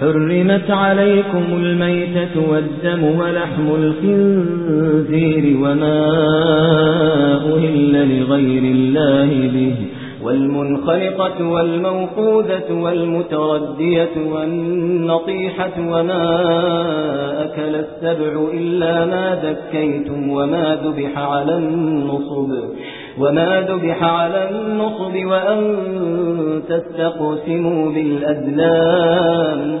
حرمت عليكم الميتة والدم ولحم الخنزير وما أهل لغير الله به والمنخلقة والموقوذة والمتردية والنطيحة وما أكل السبع إلا ما ذكيتم وما ذبح على النصب وما ذبح على النصب وأن تستقسموا بالأزلام